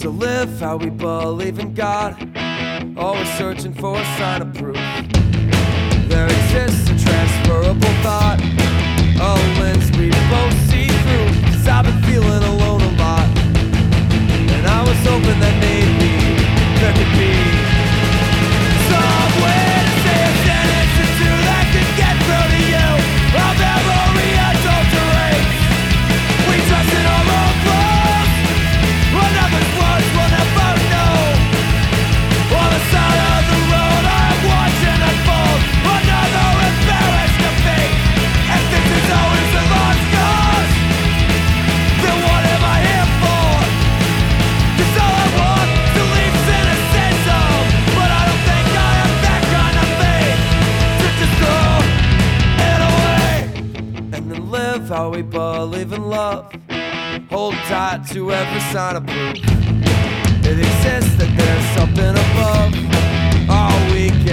So live how we believe in God, always searching for a sign of proof. how we believe in love. Hold tight to every sign of proof. It exists that there's something above. All we can